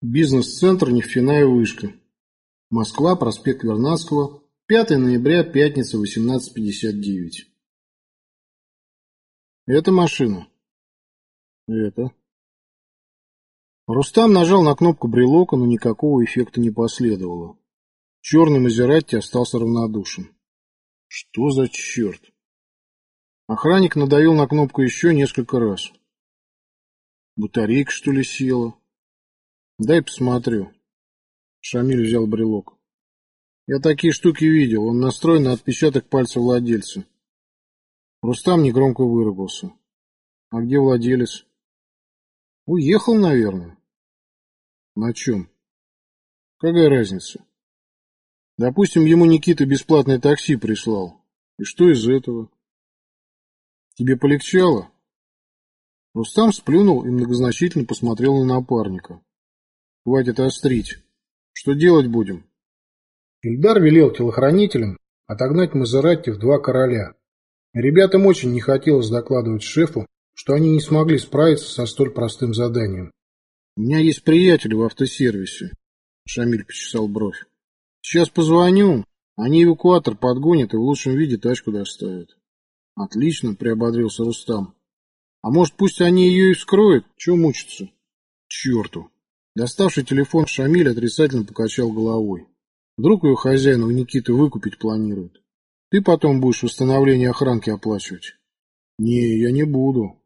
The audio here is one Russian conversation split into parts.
Бизнес-центр «Нефтяная вышка». Москва, проспект Вернадского, 5 ноября, пятница, 18.59. Это машина? Это. Рустам нажал на кнопку брелока, но никакого эффекта не последовало. Черный Мазератти остался равнодушен. Что за черт? Охранник надавил на кнопку еще несколько раз. Батарейка, что ли, села? Дай посмотрю. Шамиль взял брелок. Я такие штуки видел. Он настроен на отпечаток пальца владельца. Рустам негромко выругался. А где владелец? Уехал, наверное. На чем? Какая разница? Допустим, ему Никита бесплатное такси прислал. И что из этого? Тебе полегчало? Рустам сплюнул и многозначительно посмотрел на напарника. Хватит острить. Что делать будем? Ильдар велел телохранителям отогнать Мазератти в два короля. Ребятам очень не хотелось докладывать шефу, что они не смогли справиться со столь простым заданием. У меня есть приятели в автосервисе. Шамиль почесал бровь. Сейчас позвоню, они эвакуатор подгонят и в лучшем виде тачку доставят. Отлично, приободрился Рустам. А может, пусть они ее и вскроют? Чего мучиться? Черту. Доставший телефон Шамиль отрицательно покачал головой. Вдруг ее хозяин у Никиты выкупить планирует. Ты потом будешь восстановление охранки оплачивать. Не, я не буду.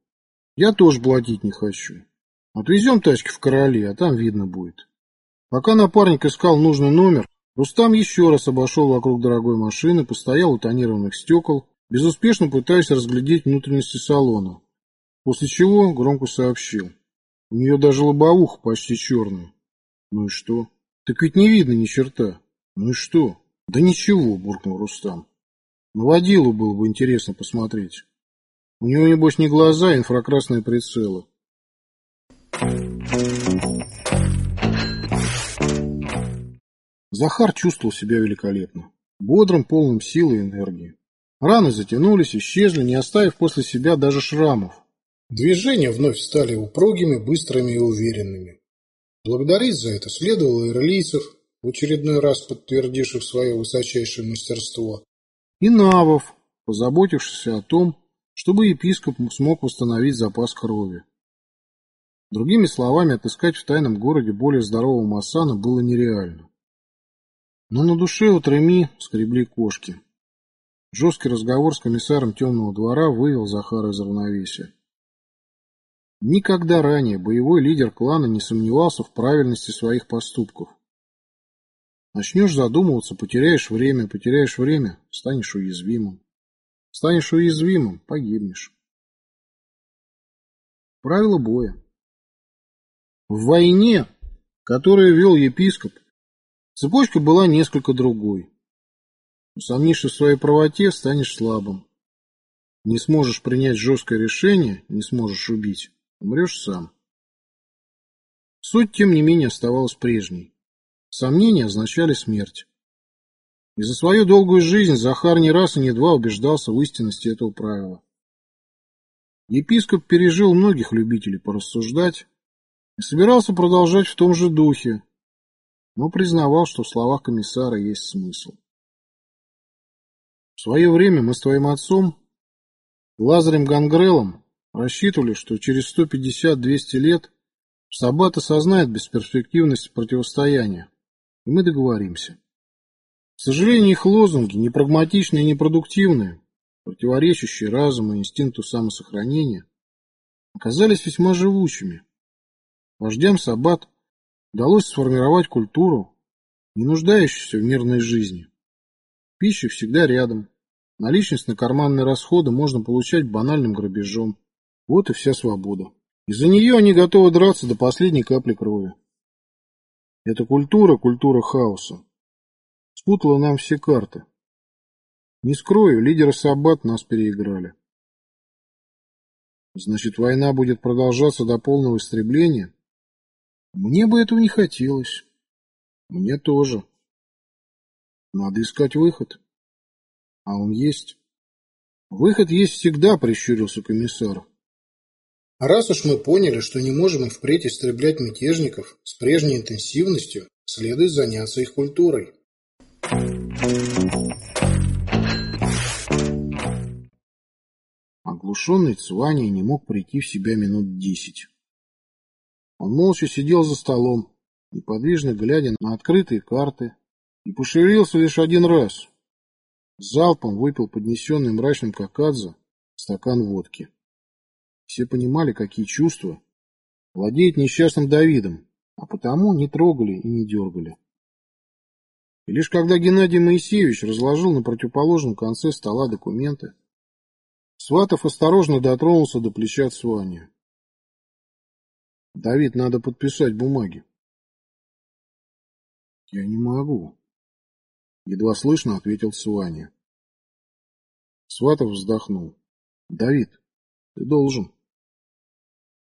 Я тоже платить не хочу. Отвезем тачки в Короли, а там видно будет. Пока напарник искал нужный номер, Рустам еще раз обошел вокруг дорогой машины, постоял у тонированных стекол, безуспешно пытаясь разглядеть внутренности салона. После чего громко сообщил. У нее даже лобовуха почти черная. Ну и что? Так ведь не видно ни черта. Ну и что? Да ничего, буркнул Рустам. На водилу было бы интересно посмотреть. У него, небось, не глаза, а инфракрасные прицелы. Захар чувствовал себя великолепно. Бодрым, полным силы и энергии. Раны затянулись, исчезли, не оставив после себя даже шрамов. Движения вновь стали упругими, быстрыми и уверенными. Благодарить за это следовало ирлийцев, в очередной раз подтвердивших свое высочайшее мастерство, и навов, позаботившихся о том, чтобы епископ смог восстановить запас крови. Другими словами, отыскать в тайном городе более здорового Массана было нереально. Но на душе у Треми скребли кошки. Жесткий разговор с комиссаром темного двора вывел Захара из равновесия. Никогда ранее боевой лидер клана не сомневался в правильности своих поступков. Начнешь задумываться, потеряешь время, потеряешь время, станешь уязвимым. Станешь уязвимым, погибнешь. Правило боя. В войне, которую вел епископ, цепочка была несколько другой. Усомнившись в своей правоте, станешь слабым. Не сможешь принять жесткое решение, не сможешь убить. Умрешь сам. Суть, тем не менее, оставалась прежней. Сомнения означали смерть. И за свою долгую жизнь Захар не раз и не два убеждался в истинности этого правила. Епископ пережил многих любителей порассуждать и собирался продолжать в том же духе, но признавал, что в словах комиссара есть смысл. В свое время мы с твоим отцом, Лазарем Гангрелом, Рассчитывали, что через 150-200 лет Сабат осознает бесперспективность противостояния, и мы договоримся. К сожалению, их лозунги, непрагматичные и непродуктивные, противоречащие разуму и инстинкту самосохранения, оказались весьма живучими. Вождям Сабат удалось сформировать культуру, не нуждающуюся в мирной жизни. Пища всегда рядом. Наличность на карманные расходы можно получать банальным грабежом. Вот и вся свобода. Из-за нее они готовы драться до последней капли крови. Эта культура, культура хаоса, спутала нам все карты. Не скрою, лидеры Саббат нас переиграли. Значит, война будет продолжаться до полного истребления? Мне бы этого не хотелось. Мне тоже. Надо искать выход. А он есть. Выход есть всегда, прищурился комиссар. А раз уж мы поняли, что не можем и впредь истреблять мятежников с прежней интенсивностью, следует заняться их культурой. Оглушенный Цвани не мог прийти в себя минут десять. Он молча сидел за столом, неподвижно глядя на открытые карты, и пошевелился лишь один раз. Залпом выпил поднесенный мрачным какадзе стакан водки. Все понимали, какие чувства владеет несчастным Давидом, а потому не трогали и не дергали. И лишь когда Геннадий Моисеевич разложил на противоположном конце стола документы, Сватов осторожно дотронулся до плеча Цвани. — Давид, надо подписать бумаги. — Я не могу. Едва слышно ответил Цваня. Сватов вздохнул. — Давид, ты должен.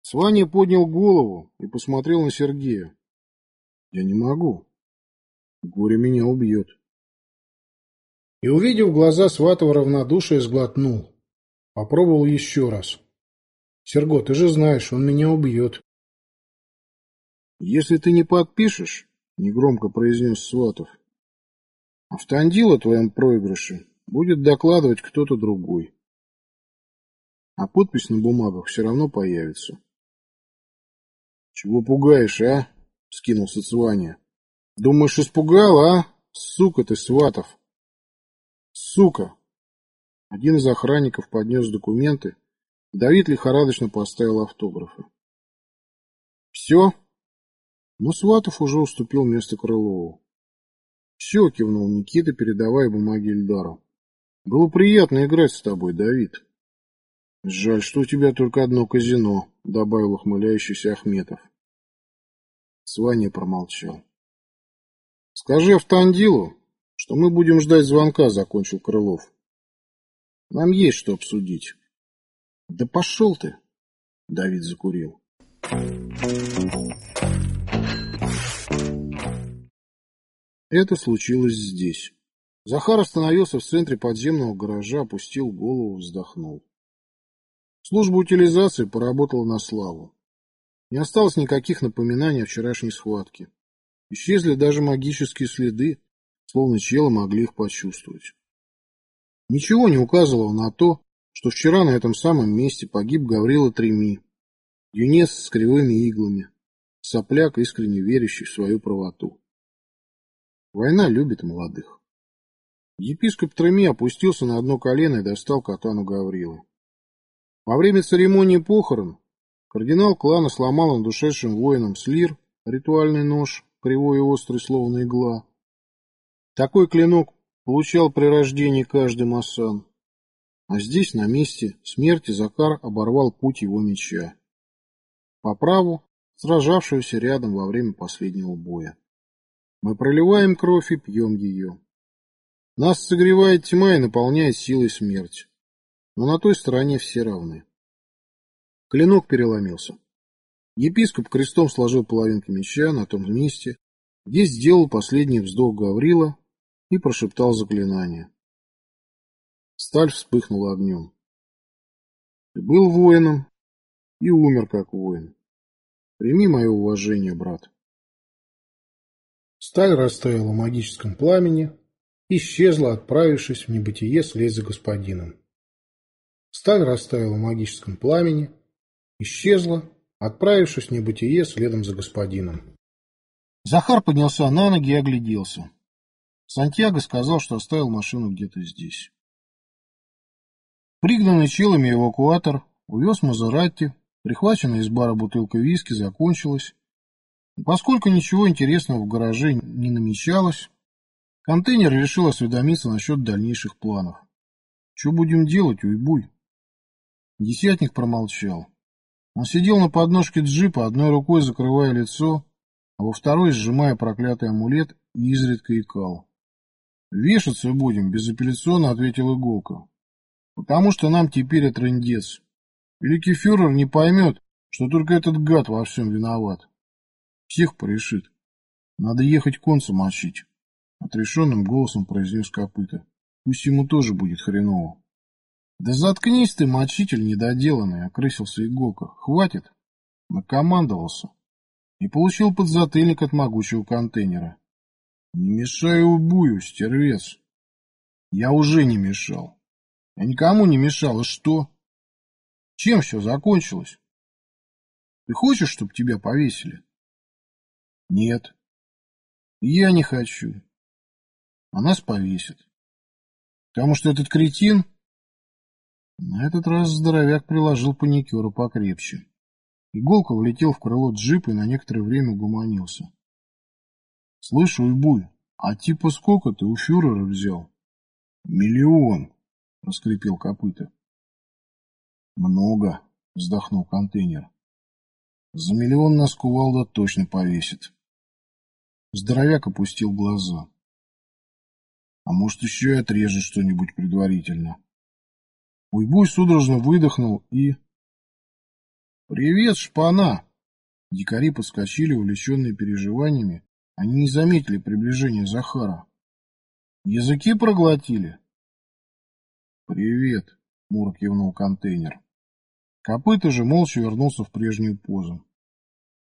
Сваня поднял голову и посмотрел на Сергея. — Я не могу. Горе меня убьет. И, увидев глаза Сватова равнодушие, сглотнул. Попробовал еще раз. Серго, ты же знаешь, он меня убьет. Если ты не подпишешь, негромко произнес Сватов, автандил о твоем проигрыше будет докладывать кто-то другой. А подпись на бумагах все равно появится. Чего пугаешь, а? Скинулся Цваня. Думаешь, испугал, а? Сука ты, Сватов. Сука! Один из охранников поднес документы. Давид лихорадочно поставил автографы. «Все?» Но Сватов уже уступил место Крылову. «Все», — кивнул Никита, передавая бумаги Ильдару. «Было приятно играть с тобой, Давид». «Жаль, что у тебя только одно казино», — добавил ухмыляющийся Ахметов. Сваня промолчал. «Скажи Автандилу, что мы будем ждать звонка», — закончил Крылов. Нам есть что обсудить. Да пошел ты. Давид закурил. Это случилось здесь. Захар остановился в центре подземного гаража, опустил голову, вздохнул. Служба утилизации поработала на славу. Не осталось никаких напоминаний о вчерашней схватке. Исчезли даже магические следы, словно челы могли их почувствовать. Ничего не указывало на то, что вчера на этом самом месте погиб Гаврила Треми, юнец с кривыми иглами, сопляк, искренне верящий в свою правоту. Война любит молодых. Епископ Треми опустился на одно колено и достал катану Гаврилы. Во время церемонии похорон кардинал клана сломал над ушедшим воином слир, ритуальный нож, кривой и острый, словно игла. Такой клинок получал при рождении каждый масан. А здесь, на месте смерти, Закар оборвал путь его меча. По праву, сражавшегося рядом во время последнего боя. Мы проливаем кровь и пьем ее. Нас согревает тьма и наполняет силой смерть. Но на той стороне все равны. Клинок переломился. Епископ крестом сложил половинки меча на том месте, где сделал последний вздох Гаврила и прошептал заклинание. Сталь вспыхнула огнем. Ты был воином и умер как воин. Прими мое уважение, брат. Сталь растаяла в магическом пламени, исчезла, отправившись в небытие вслед за господином. Сталь растаяла в магическом пламени, исчезла, отправившись в небытие следом за господином. Захар поднялся на ноги и огляделся. Сантьяго сказал, что оставил машину где-то здесь. Пригнанный челами эвакуатор увез Мазератти, прихваченная из бара бутылка виски закончилась, и поскольку ничего интересного в гараже не намечалось, контейнер решил осведомиться насчет дальнейших планов. Что будем делать, уйбуй? Десятник промолчал. Он сидел на подножке джипа, одной рукой закрывая лицо, а во второй сжимая проклятый амулет и изредка икал. «Вешаться будем», — безапелляционно ответил Иголка. «Потому что нам теперь трындец. Великий фюрер не поймет, что только этот гад во всем виноват. Всех порешит. Надо ехать конца мочить», — отрешенным голосом произнес копыта. «Пусть ему тоже будет хреново». Да заткнись ты, мочитель недоделанный, окрысился Иголка. Хватит. Накомандовался. И получил подзатыльник от могучего контейнера. Не мешай убую, стервец. Я уже не мешал. Я никому не мешал, и что? Чем все закончилось? Ты хочешь, чтобы тебя повесили? Нет. Я не хочу. А нас повесят. Потому что этот кретин... На этот раз здоровяк приложил паникеру покрепче. Иголка влетел в крыло джипа и на некоторое время угомонился. — Слышь, Уйбуй, а типа сколько ты у фюрера взял? — Миллион, — раскрепил копыта. — Много, — вздохнул контейнер. — За миллион нас кувалда точно повесит. Здоровяк опустил глаза. А может, еще и отрежет что-нибудь предварительно. Уйбуй судорожно выдохнул и... «Привет, шпана!» Дикари подскочили, увлеченные переживаниями. Они не заметили приближения Захара. «Языки проглотили?» «Привет!» — Мур кивнул контейнер. Копыта же молча вернулся в прежнюю позу.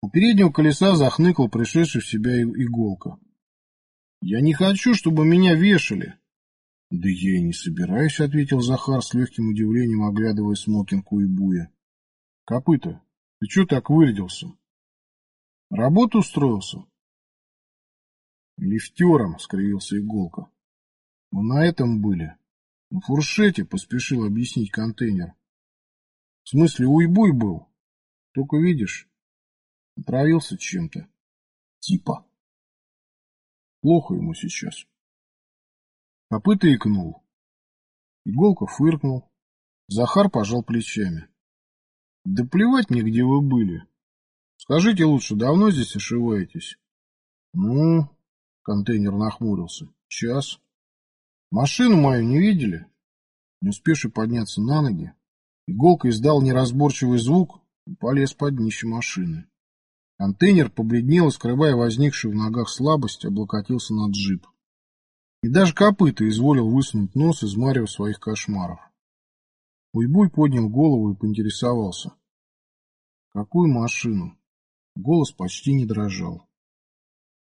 У переднего колеса захныкал пришедший в себя иголка. «Я не хочу, чтобы меня вешали!» «Да я и не собираюсь», — ответил Захар с легким удивлением, оглядывая смокинг Уйбуя. «Копыта, ты что так вырядился?» «Работу устроился?» «Лифтером», — скривился Иголка. «Мы на этом были. На фуршете», — поспешил объяснить контейнер. «В смысле, Уйбуй был. Только видишь, отравился чем-то. Типа». Плохо ему сейчас. Копыта икнул. Иголка фыркнул. Захар пожал плечами. Да плевать мне, где вы были. Скажите лучше, давно здесь ошиваетесь? Ну, контейнер нахмурился. Час. Машину мою не видели? Не успевший подняться на ноги, Иголка издал неразборчивый звук и полез под днище машины. Контейнер побледнел скрывая возникшую в ногах слабость, облокотился на джип. И даже копыта изволил высунуть нос из марева своих кошмаров. Уйбуй поднял голову и поинтересовался. «Какую машину?» Голос почти не дрожал.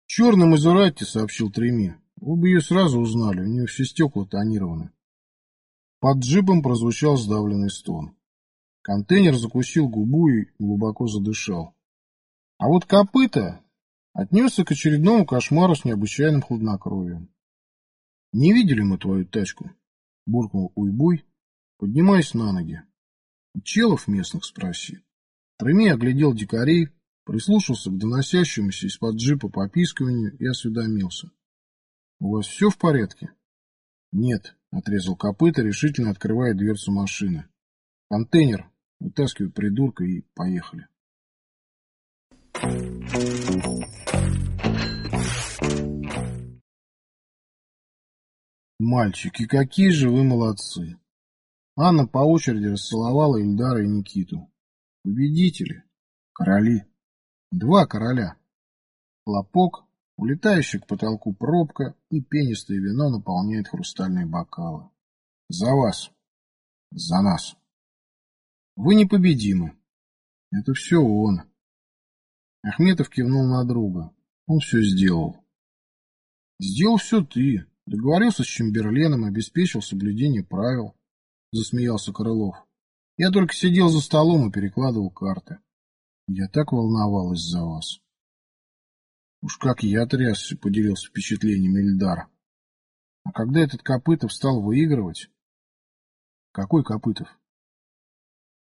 «В черном Мазерати», — сообщил Треми. «Вы бы ее сразу узнали, у нее все стекла тонированы». Под джипом прозвучал сдавленный стон. Контейнер закусил губу и глубоко задышал. А вот копыта отнесся к очередному кошмару с необычайным хладнокровием. «Не видели мы твою тачку?» — буркнул Уйбуй, поднимаясь на ноги. «Челов местных спроси». Треми оглядел дикарей, прислушался к доносящемуся из-под джипа попискиванию и осведомился. «У вас все в порядке?» «Нет», — отрезал копыта, решительно открывая дверцу машины. «Контейнер, вытаскивай придурка и поехали». Мальчики, какие же вы молодцы! Анна по очереди расцеловала Ильдара и Никиту. Победители, короли, два короля. Хлопок, улетающий к потолку пробка и пенистое вино наполняет хрустальные бокалы. За вас, за нас. Вы непобедимы. Это все он. Ахметов кивнул на друга. Он все сделал. Сделал все ты. Договорился с Чемберленом, обеспечил соблюдение правил. Засмеялся Крылов. Я только сидел за столом и перекладывал карты. Я так волновалась за вас. Уж как я трясся, поделился впечатлением Ильдар. А когда этот Копытов стал выигрывать... Какой Копытов?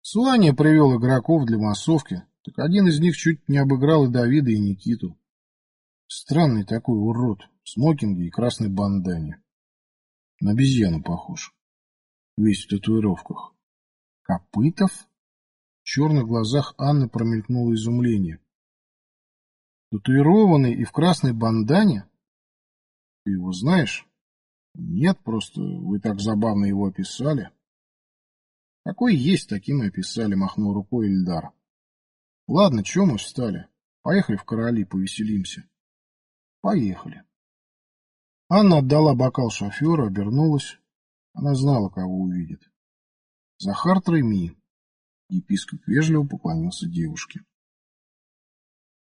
Суания привел игроков для массовки, так один из них чуть не обыграл и Давида, и Никиту. Странный такой урод, смокинге и красной бандане. На обезьяну похож. Весь в татуировках. Копытов? В черных глазах Анны промелькнуло изумление. Татуированный и в красной бандане? Ты его знаешь? Нет, просто вы так забавно его описали. Какой есть, таким и описали, махнул рукой Ильдар. Ладно, чего мы встали? Поехали в короли, повеселимся. Поехали. Анна отдала бокал шоферу, обернулась. Она знала, кого увидит. Захар Треми. Епископ вежливо поклонился девушке.